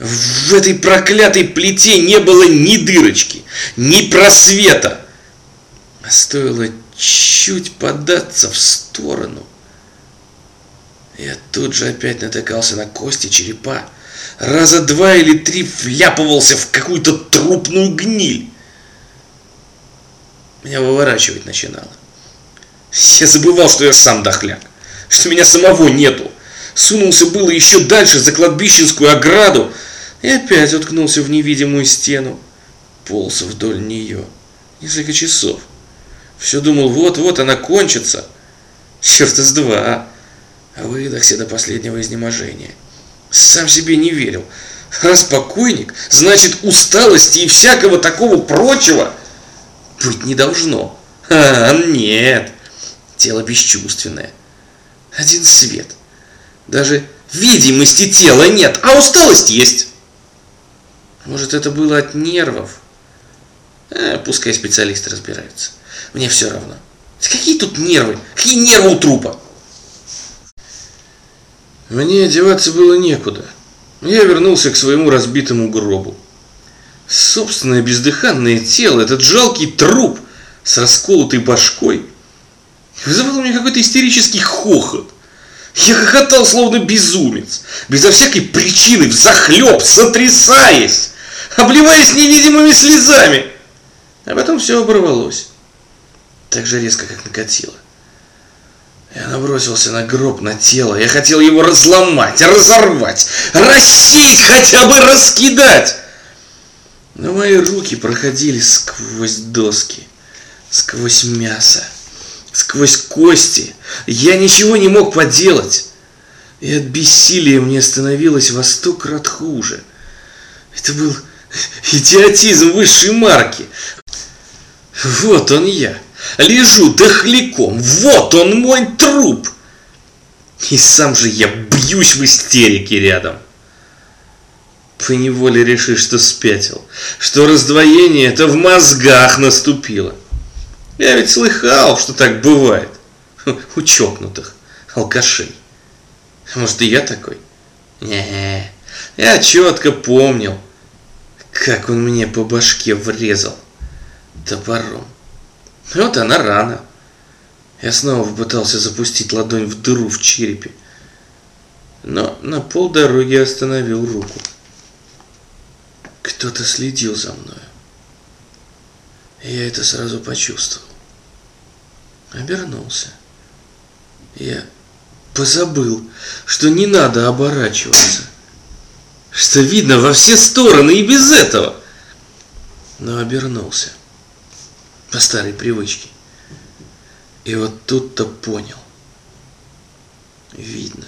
В этой проклятой плите не было ни дырочки, ни просвета. А стоило чуть податься в сторону. Я тут же опять натыкался на кости черепа. Раза два или три вляпывался в какую-то трупную гниль. Меня выворачивать начинало. Я забывал, что я сам дохляк, что меня самого нету. Сунулся было еще дальше за кладбищенскую ограду и опять уткнулся в невидимую стену. Полз вдоль нее несколько часов. Все думал, вот-вот она кончится. Черт из два, а? Выдохся до последнего изнеможения. Сам себе не верил. Раз покойник, значит усталости и всякого такого прочего быть не должно. А, нет, тело бесчувственное. Один свет. Даже видимости тела нет, а усталость есть. Может, это было от нервов? А, пускай специалисты разбираются. Мне все равно. Какие тут нервы? Какие нервы у трупа? Мне одеваться было некуда. Я вернулся к своему разбитому гробу. Собственное бездыханное тело, этот жалкий труп с расколотой башкой, вызывал у меня какой-то истерический хохот. Я хохотал, словно безумец, безо всякой причины, взахлеб, сотрясаясь, обливаясь невидимыми слезами. А потом все оборвалось так же резко, как накатило. Я набросился на гроб, на тело. Я хотел его разломать, разорвать, рассеять, хотя бы раскидать. Но мои руки проходили сквозь доски, сквозь мясо, сквозь кости. Я ничего не мог поделать. И от бессилия мне становилось во сто крат хуже. Это был идиотизм высшей марки. Вот он я. Лежу дохляком, вот он мой труп. И сам же я бьюсь в истерике рядом. Поневоле решишь, что спятил, что раздвоение это в мозгах наступило. Я ведь слыхал, что так бывает у чокнутых алкашей. Может, и я такой? Не, я четко помнил, как он мне по башке врезал топором. Вот она рана. Я снова попытался запустить ладонь в дыру в черепе, но на полдороги остановил руку. Кто-то следил за мною. Я это сразу почувствовал. Обернулся. Я позабыл, что не надо оборачиваться, что видно во все стороны и без этого. Но обернулся по старой привычке. И вот тут-то понял. Видно.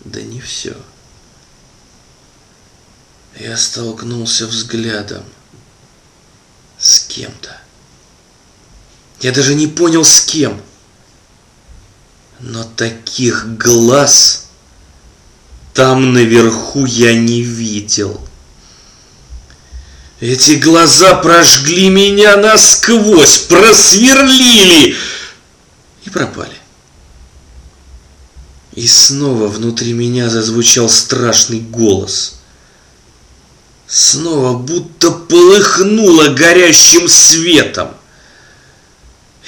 Да не все. Я столкнулся взглядом с кем-то. Я даже не понял с кем. Но таких глаз там наверху я не видел. Эти глаза прожгли меня насквозь, просверлили и пропали. И снова внутри меня зазвучал страшный голос. Снова будто полыхнуло горящим светом.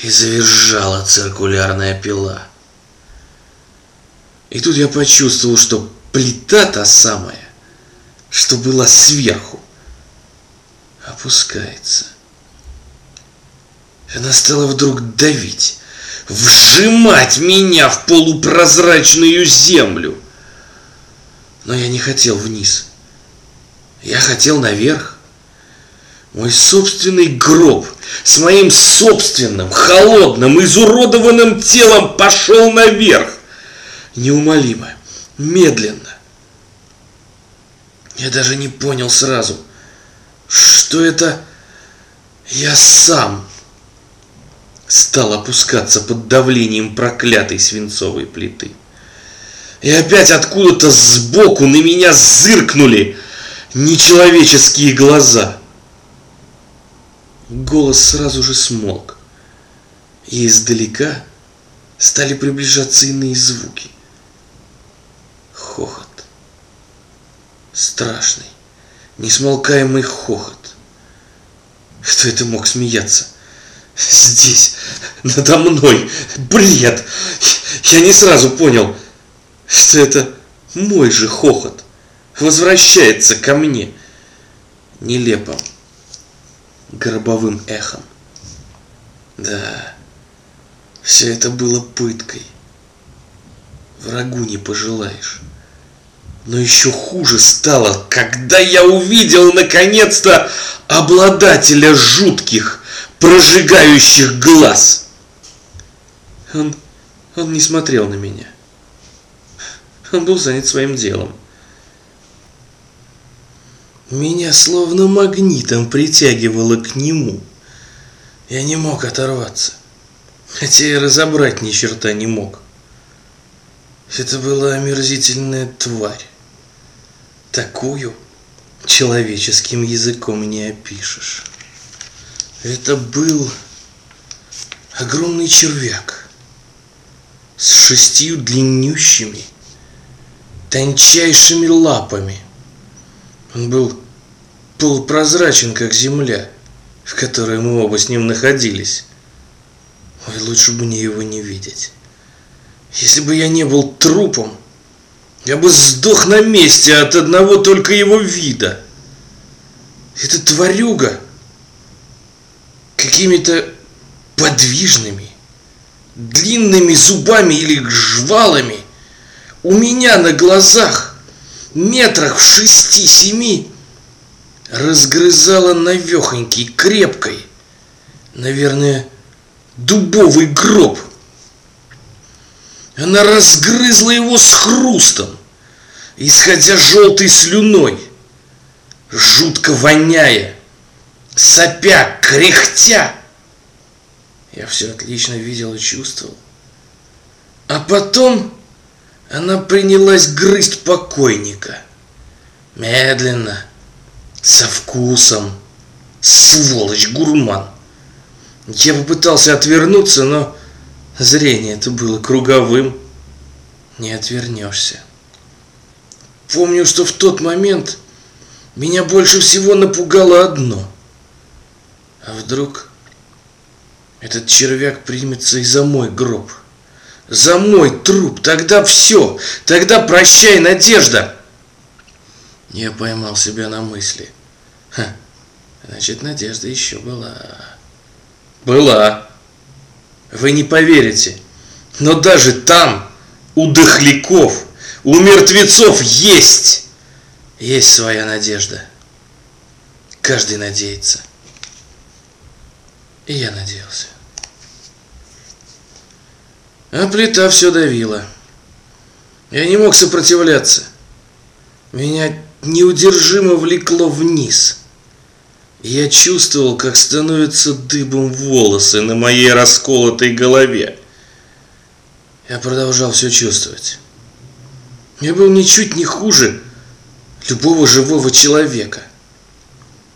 И завизжала циркулярная пила. И тут я почувствовал, что плита та самая, что была сверху, опускается. Она стала вдруг давить, вжимать меня в полупрозрачную землю. Но я не хотел вниз. Я хотел наверх. Мой собственный гроб с моим собственным, холодным, изуродованным телом пошел наверх. Неумолимо, медленно. Я даже не понял сразу – что это я сам стал опускаться под давлением проклятой свинцовой плиты. И опять откуда-то сбоку на меня зыркнули нечеловеческие глаза. Голос сразу же смолк, и издалека стали приближаться иные звуки. Хохот, страшный, несмолкаемый хохот. Кто это мог смеяться? Здесь, надо мной, бред! Я не сразу понял, что это мой же хохот возвращается ко мне нелепым гробовым эхом. Да, все это было пыткой. Врагу не пожелаешь. Но еще хуже стало, когда я увидел наконец-то обладателя жутких, прожигающих глаз. Он, он не смотрел на меня. Он был занят своим делом. Меня словно магнитом притягивало к нему. Я не мог оторваться, хотя и разобрать ни черта не мог. Это была омерзительная тварь. Такую человеческим языком не опишешь. Это был огромный червяк с шестью длиннющими, тончайшими лапами. Он был полупрозрачен, как земля, в которой мы оба с ним находились. Ой, лучше бы мне его не видеть. Если бы я не был трупом, я бы сдох на месте от одного только его вида. Это тварюга какими-то подвижными, длинными зубами или жвалами у меня на глазах, метрах в шести-семи, разгрызала навехонький, крепкой, наверное, дубовый гроб – она разгрызла его с хрустом, исходя желтой слюной, жутко воняя, сопя, кряхтя. Я все отлично видел и чувствовал. А потом она принялась грызть покойника. Медленно, со вкусом. Сволочь, гурман. Я попытался отвернуться, но Зрение это было круговым, не отвернешься. Помню, что в тот момент меня больше всего напугало одно. А вдруг этот червяк примется и за мой гроб, за мой труп, тогда все, тогда прощай, надежда. Я поймал себя на мысли. Ха, значит, надежда еще была. Была. Вы не поверите, но даже там, у дохляков, у мертвецов есть, есть своя надежда. Каждый надеется. И я надеялся. А плита все давила. Я не мог сопротивляться. Меня неудержимо влекло вниз – я чувствовал, как становятся дыбом волосы на моей расколотой голове. Я продолжал все чувствовать. Я был ничуть не хуже любого живого человека.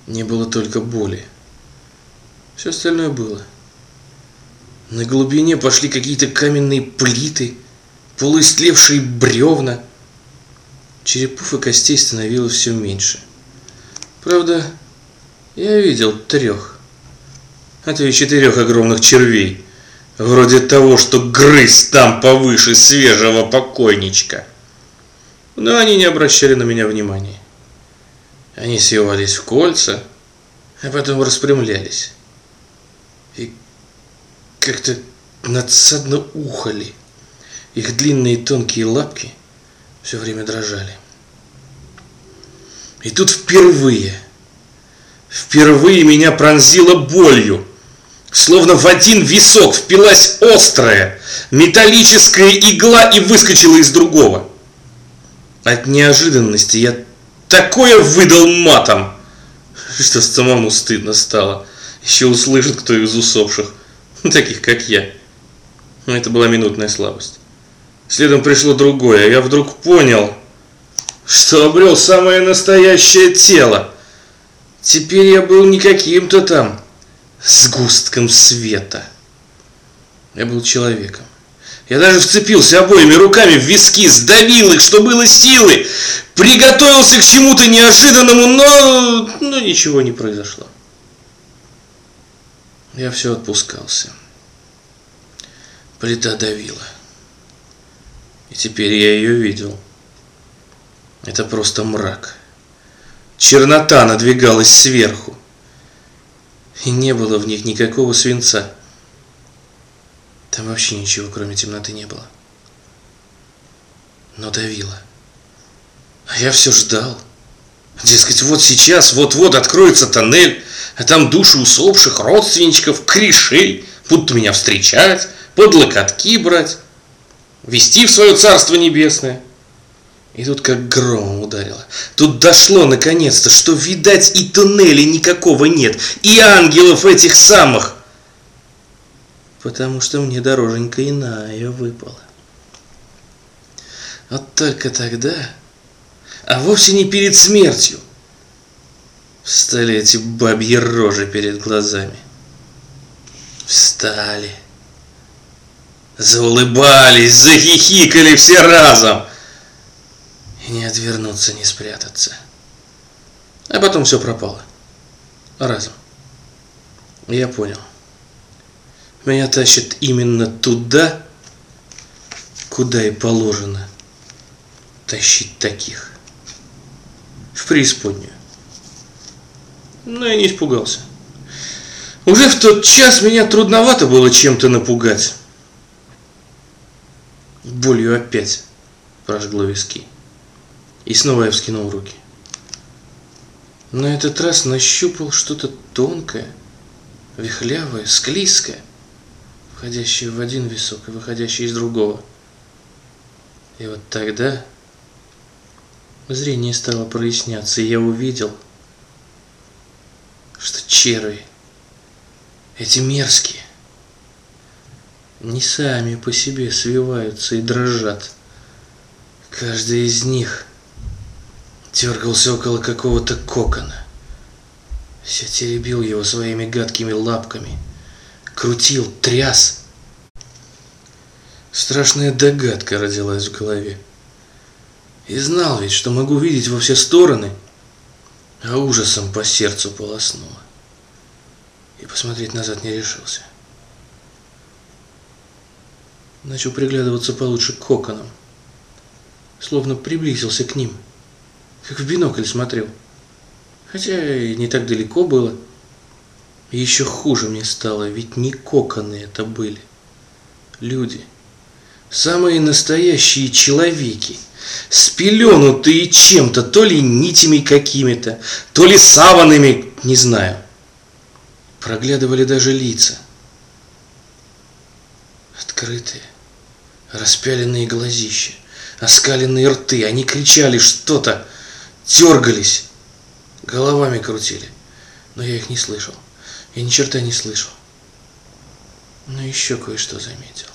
Не было только боли. Все остальное было. На глубине пошли какие-то каменные плиты, полуистлевшие бревна. Черепов и костей становилось все меньше. Правда, я видел трех, а то и четырех огромных червей, вроде того, что грыз там повыше свежего покойничка. Но они не обращали на меня внимания. Они свивались в кольца, а потом распрямлялись. И как-то надсадно ухали. Их длинные тонкие лапки все время дрожали. И тут впервые – Впервые меня пронзило болью. Словно в один висок впилась острая металлическая игла и выскочила из другого. От неожиданности я такое выдал матом, что самому стыдно стало. Еще услышит кто из усопших, таких как я. Но это была минутная слабость. Следом пришло другое, я вдруг понял, что обрел самое настоящее тело – Теперь я был не каким-то там сгустком света. Я был человеком. Я даже вцепился обоими руками в виски, сдавил их, что было силы, приготовился к чему-то неожиданному, но, но ничего не произошло. Я все отпускался. Плита давила. И теперь я ее видел. Это просто мрак. Чернота надвигалась сверху. И не было в них никакого свинца. Там вообще ничего, кроме темноты, не было. Но давило. А я все ждал. Дескать, вот сейчас, вот-вот откроется тоннель, а там души усопших, родственничков, корешей будут меня встречать, под локотки брать, вести в свое царство небесное. И тут как громом ударило. Тут дошло наконец-то, что, видать, и туннеля никакого нет, и ангелов этих самых. Потому что мне дороженька иная выпала. Вот только тогда, а вовсе не перед смертью, встали эти бабьи рожи перед глазами. Встали. Заулыбались, захихикали все разом – и не отвернуться, не спрятаться. А потом все пропало. Разом. Я понял. Меня тащит именно туда, куда и положено тащить таких. В преисподнюю. Но я не испугался. Уже в тот час меня трудновато было чем-то напугать. Болью опять прожгло виски. И снова я вскинул руки. На этот раз нащупал что-то тонкое, вихлявое, склизкое, входящее в один висок и выходящее из другого. И вот тогда зрение стало проясняться, и я увидел, что черви, эти мерзкие, не сами по себе свиваются и дрожат. Каждый из них дергался около какого-то кокона. Все теребил его своими гадкими лапками, крутил, тряс. Страшная догадка родилась в голове. И знал ведь, что могу видеть во все стороны, а ужасом по сердцу полоснуло. И посмотреть назад не решился. Начал приглядываться получше к коконам, словно приблизился к ним – как в бинокль смотрел. Хотя и не так далеко было. И еще хуже мне стало, ведь не коконы это были. Люди. Самые настоящие человеки. Спеленутые чем-то, то ли нитями какими-то, то ли саванами, не знаю. Проглядывали даже лица. Открытые, распяленные глазища, оскаленные рты. Они кричали что-то, дергались, головами крутили. Но я их не слышал. Я ни черта не слышал. Но еще кое-что заметил.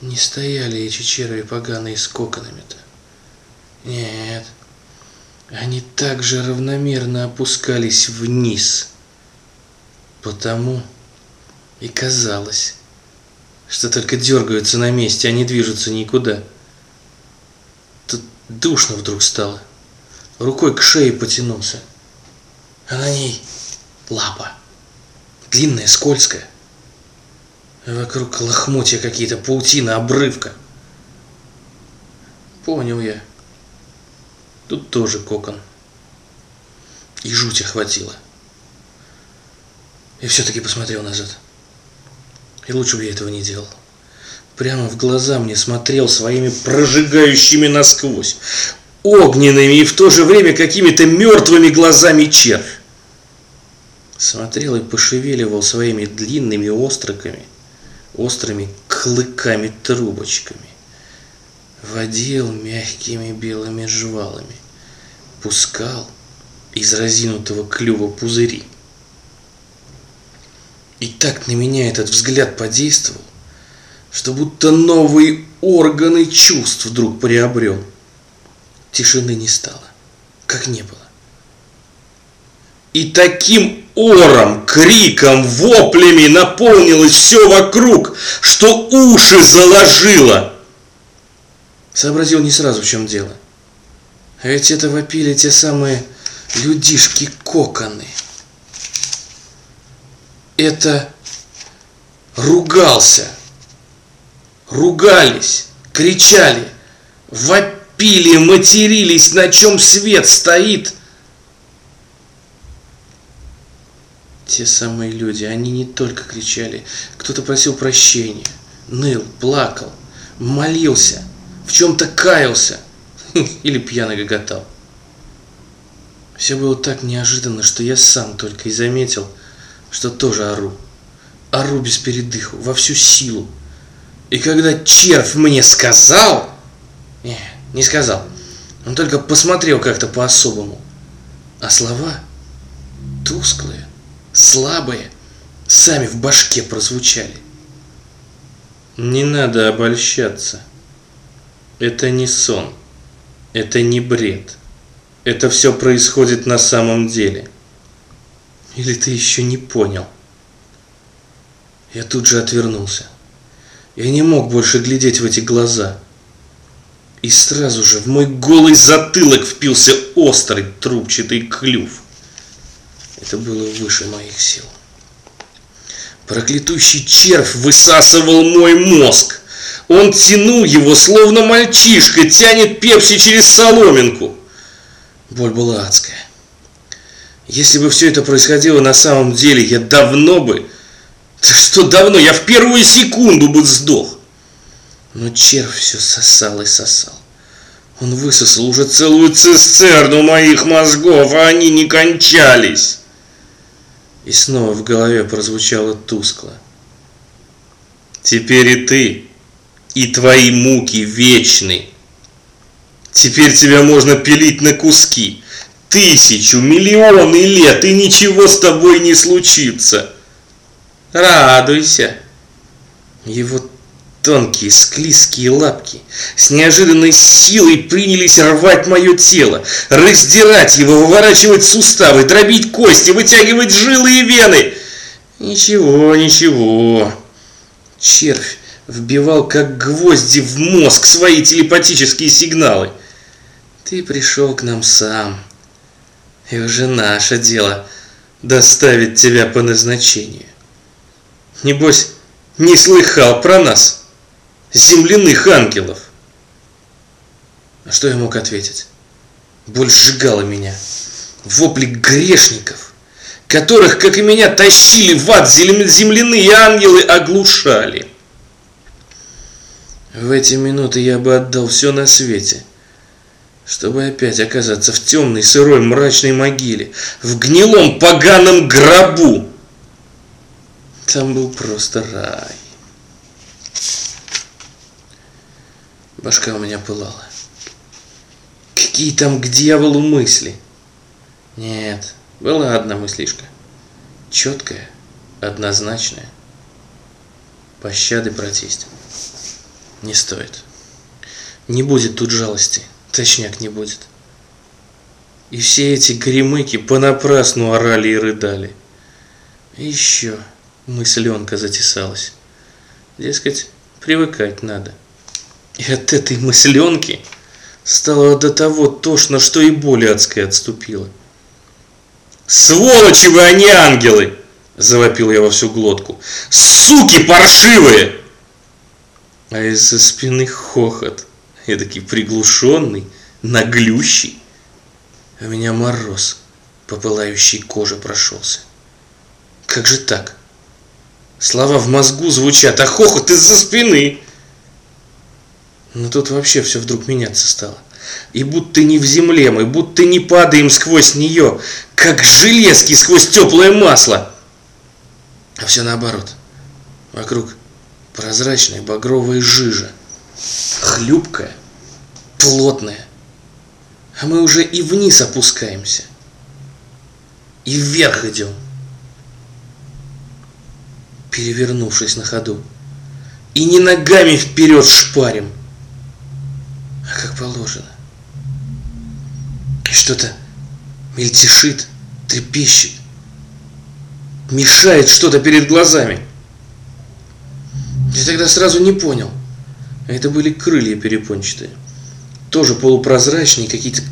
Не стояли эти черви поганые с коконами-то. Нет. Они так же равномерно опускались вниз. Потому и казалось, что только дергаются на месте, а не движутся никуда. Душно вдруг стало. Рукой к шее потянулся. А на ней лапа. Длинная, скользкая. Вокруг лохмотья какие-то, паутина, обрывка. Понял я. Тут тоже кокон. И жуть охватила. И все-таки посмотрел назад. И лучше бы я этого не делал. Прямо в глаза мне смотрел своими прожигающими насквозь, огненными и в то же время какими-то мертвыми глазами червь. Смотрел и пошевеливал своими длинными остроками, острыми клыками-трубочками. Водил мягкими белыми жвалами, пускал из разинутого клюва пузыри. И так на меня этот взгляд подействовал, что будто новые органы чувств вдруг приобрел. Тишины не стало, как не было. И таким ором, криком, воплями наполнилось все вокруг, что уши заложило. Сообразил не сразу, в чем дело. А ведь это вопили те самые людишки-коконы. Это ругался, ругались, кричали, вопили, матерились, на чем свет стоит. Те самые люди, они не только кричали, кто-то просил прощения, ныл, плакал, молился, в чем-то каялся или пьяно гоготал. Все было так неожиданно, что я сам только и заметил, что тоже ору. Ору без передыху, во всю силу. И когда червь мне сказал... Не, не сказал. Он только посмотрел как-то по-особому. А слова тусклые, слабые, сами в башке прозвучали. Не надо обольщаться. Это не сон. Это не бред. Это все происходит на самом деле. Или ты еще не понял? Я тут же отвернулся. Я не мог больше глядеть в эти глаза. И сразу же в мой голый затылок впился острый трубчатый клюв. Это было выше моих сил. Проклятущий червь высасывал мой мозг. Он тянул его, словно мальчишка тянет пепси через соломинку. Боль была адская. Если бы все это происходило на самом деле, я давно бы... Что давно? Я в первую секунду бы сдох. Но червь все сосал и сосал. Он высосал уже целую цистерну моих мозгов, а они не кончались. И снова в голове прозвучало тускло. Теперь и ты и твои муки вечны. Теперь тебя можно пилить на куски. Тысячу, миллионы лет, и ничего с тобой не случится. Радуйся. Его тонкие склизкие лапки с неожиданной силой принялись рвать мое тело, раздирать его, выворачивать суставы, дробить кости, вытягивать жилы и вены. Ничего, ничего. Червь вбивал как гвозди в мозг свои телепатические сигналы. Ты пришел к нам сам, и уже наше дело доставить тебя по назначению. Небось, не слыхал про нас, земляных ангелов. А что я мог ответить? Боль сжигала меня. Вопли грешников, которых, как и меня, тащили в ад земляные ангелы, оглушали. В эти минуты я бы отдал все на свете, чтобы опять оказаться в темной, сырой, мрачной могиле, в гнилом, поганом гробу. Там был просто рай. Башка у меня пылала. Какие там к дьяволу мысли? Нет, была одна мыслишка. Четкая, однозначная. Пощады прочесть. Не стоит. Не будет тут жалости. Точняк не будет. И все эти гремыки понапрасну орали и рыдали. И еще мысленка затесалась. Дескать, привыкать надо. И от этой мысленки стало до того тошно, что и боль адская отступила. «Сволочи вы, а не ангелы!» – завопил я во всю глотку. «Суки паршивые!» а из-за спины хохот, эдакий приглушенный, наглющий. А меня мороз по пылающей коже прошелся. Как же так? Слова в мозгу звучат, а хохот из-за спины. Но тут вообще все вдруг меняться стало. И будто не в земле мы, будто не падаем сквозь нее, как железки сквозь теплое масло. А все наоборот. Вокруг прозрачная багровая жижа, хлюпкая, плотная. А мы уже и вниз опускаемся, и вверх идем, перевернувшись на ходу, и не ногами вперед шпарим, а как положено. Что-то мельтешит, трепещет, Мешает что-то перед глазами. Я тогда сразу не понял. Это были крылья перепончатые. Тоже полупрозрачные, какие-то